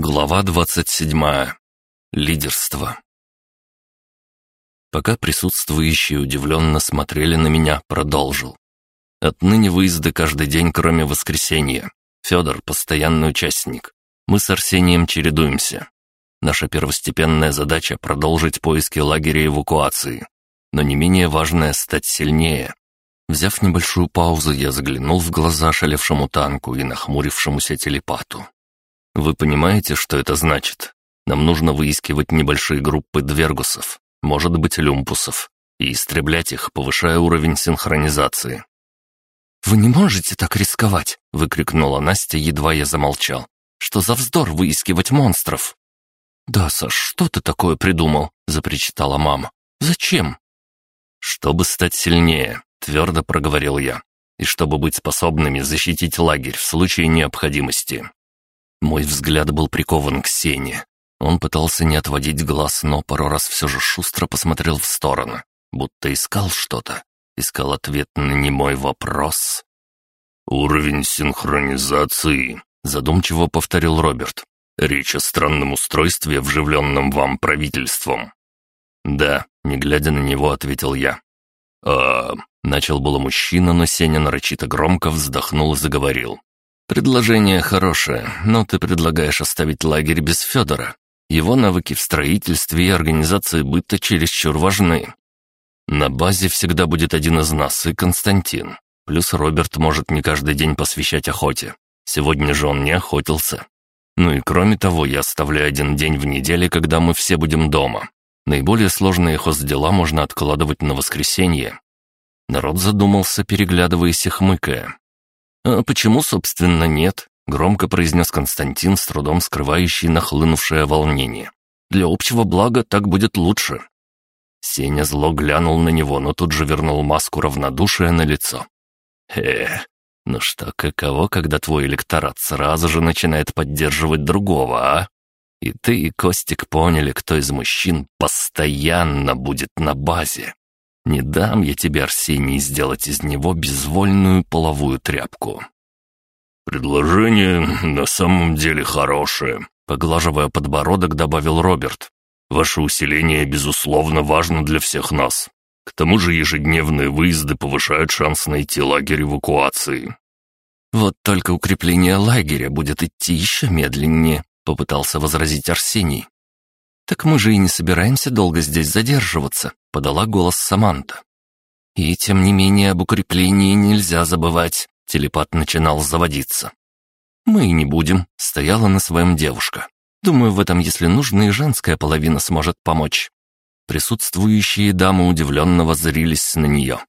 Глава 27. Лидерство. Пока присутствующие удивленно смотрели на меня, продолжил. Отныне выезды каждый день, кроме воскресенья. Федор — постоянный участник. Мы с Арсением чередуемся. Наша первостепенная задача — продолжить поиски лагеря эвакуации. Но не менее важное — стать сильнее. Взяв небольшую паузу, я заглянул в глаза шалевшему танку и нахмурившемуся телепату. Вы понимаете, что это значит? Нам нужно выискивать небольшие группы двергусов, может быть, люмпусов, и истреблять их, повышая уровень синхронизации. «Вы не можете так рисковать!» — выкрикнула Настя, едва я замолчал. «Что за вздор выискивать монстров?» «Да, Саш, что ты такое придумал?» — запричитала мама. «Зачем?» «Чтобы стать сильнее», — твердо проговорил я, «и чтобы быть способными защитить лагерь в случае необходимости. Мой взгляд был прикован к Сене. Он пытался не отводить глаз, но пару раз все же шустро посмотрел в сторону, будто искал что-то. Искал ответ на немой вопрос. «Уровень синхронизации», — задумчиво повторил Роберт. «Речь о странном устройстве, вживленном вам правительством». «Да», — не глядя на него, ответил я. «А...» — начал было мужчина, но Сеня нарочито громко вздохнул и заговорил. «Предложение хорошее, но ты предлагаешь оставить лагерь без Федора. Его навыки в строительстве и организации быта чересчур важны. На базе всегда будет один из нас и Константин. Плюс Роберт может не каждый день посвящать охоте. Сегодня же он не охотился. Ну и кроме того, я оставляю один день в неделе, когда мы все будем дома. Наиболее сложные хоздела можно откладывать на воскресенье. Народ задумался, переглядываясь и хмыкая. «А почему, собственно, нет?» — громко произнес Константин, с трудом скрывающий нахлынувшее волнение. «Для общего блага так будет лучше». Сеня зло глянул на него, но тут же вернул маску равнодушия на лицо. «Эх, ну что, каково, когда твой электорат сразу же начинает поддерживать другого, а? И ты, и Костик поняли, кто из мужчин постоянно будет на базе. Не дам я тебе, Арсений, сделать из него безвольную половую тряпку». «Предложение на самом деле хорошее», — поглаживая подбородок, добавил Роберт. «Ваше усиление, безусловно, важно для всех нас. К тому же ежедневные выезды повышают шанс найти лагерь эвакуации». «Вот только укрепление лагеря будет идти еще медленнее», — попытался возразить Арсений. «Так мы же и не собираемся долго здесь задерживаться», — подала голос Саманта. «И тем не менее об укреплении нельзя забывать», — телепат начинал заводиться. «Мы и не будем», — стояла на своем девушка. «Думаю, в этом, если нужно, и женская половина сможет помочь». Присутствующие дамы удивленно воззрились на нее.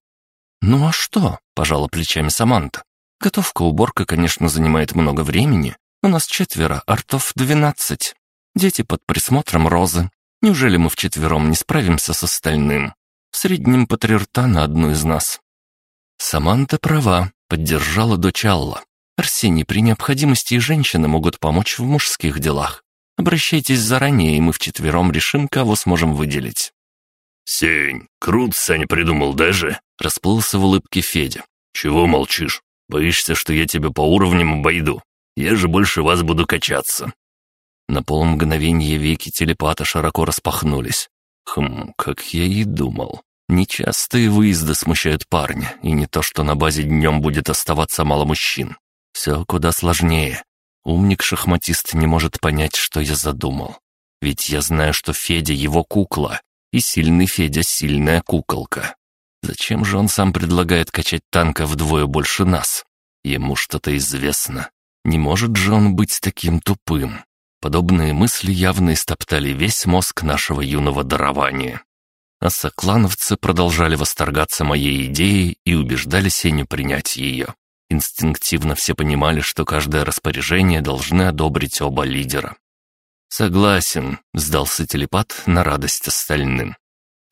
«Ну а что?» — пожала плечами Саманта. «Готовка-уборка, конечно, занимает много времени. У нас четверо, артов двенадцать. Дети под присмотром Розы. Неужели мы вчетвером не справимся с остальным? В среднем по три рта на одну из нас». Саманта права, поддержала дочь Алла. «Арсений, при необходимости и женщины могут помочь в мужских делах. Обращайтесь заранее, и мы вчетвером решим, кого сможем выделить». «Сень, круто Саня придумал даже», — расплылся в улыбке Федя. «Чего молчишь? Боишься, что я тебя по уровням обойду? Я же больше вас буду качаться. На полмгновения веки телепата широко распахнулись. Хм, как я и думал. Нечастые выезды смущают парня, и не то, что на базе днем будет оставаться мало мужчин. Все куда сложнее. Умник-шахматист не может понять, что я задумал. Ведь я знаю, что Федя его кукла, и сильный Федя сильная куколка. Зачем же он сам предлагает качать танка вдвое больше нас? Ему что-то известно. Не может же он быть таким тупым. Подобные мысли явно истоптали весь мозг нашего юного дарования. А соклановцы продолжали восторгаться моей идеей и убеждали Сеню принять ее. Инстинктивно все понимали, что каждое распоряжение должны одобрить оба лидера. «Согласен», — сдался телепат на радость остальным.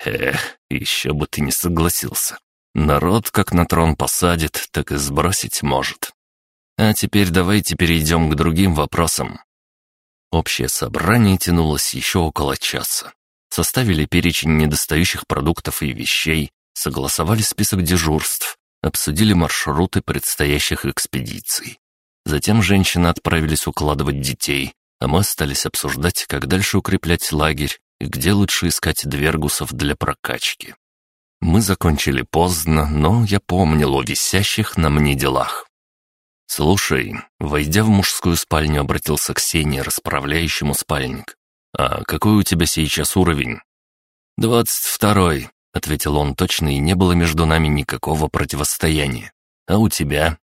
«Эх, еще бы ты не согласился. Народ как на трон посадит, так и сбросить может. А теперь давайте перейдем к другим вопросам. Общее собрание тянулось еще около часа. Составили перечень недостающих продуктов и вещей, согласовали список дежурств, обсудили маршруты предстоящих экспедиций. Затем женщины отправились укладывать детей, а мы остались обсуждать, как дальше укреплять лагерь и где лучше искать двергусов для прокачки. Мы закончили поздно, но я помнил о висящих на мне делах. «Слушай», войдя в мужскую спальню, обратился к Сене, расправляющему спальник. «А какой у тебя сейчас уровень?» «Двадцать второй», — ответил он точно, и не было между нами никакого противостояния. «А у тебя?»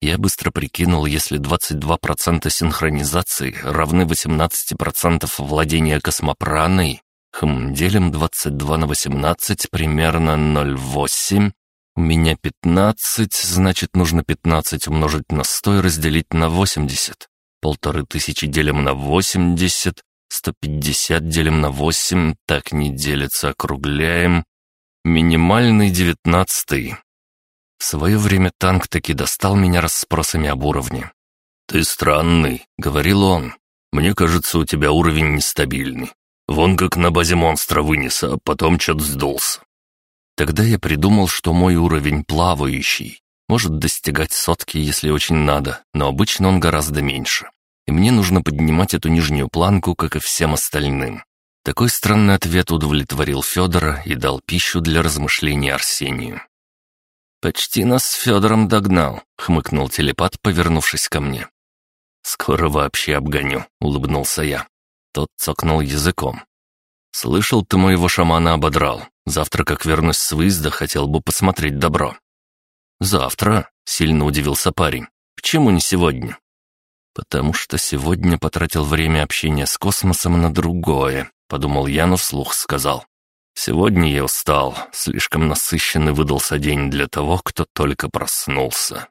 Я быстро прикинул, если 22% синхронизации равны 18% владения космопраной, хм, делим 22 на 18, примерно 0,8. У меня 15, значит, нужно 15 умножить на 100 и разделить на 80. Полторы тысячи делим на 80, 150 делим на 8, так не делится, округляем. Минимальный девятнадцатый. В свое время танк таки достал меня расспросами об уровне. «Ты странный», — говорил он. «Мне кажется, у тебя уровень нестабильный. Вон как на базе монстра вынес, а потом чё-то сдулся». Тогда я придумал, что мой уровень плавающий. Может достигать сотки, если очень надо, но обычно он гораздо меньше. И мне нужно поднимать эту нижнюю планку, как и всем остальным. Такой странный ответ удовлетворил Федора и дал пищу для размышлений Арсению. «Почти нас с Федором догнал», — хмыкнул телепат, повернувшись ко мне. «Скоро вообще обгоню», — улыбнулся я. Тот цокнул языком. «Слышал, ты моего шамана ободрал. Завтра, как вернусь с выезда, хотел бы посмотреть добро». «Завтра?» — сильно удивился парень. «Почему не сегодня?» «Потому что сегодня потратил время общения с космосом на другое», — подумал я, но вслух сказал. Сегодня я устал, слишком насыщенный выдался день для того, кто только проснулся.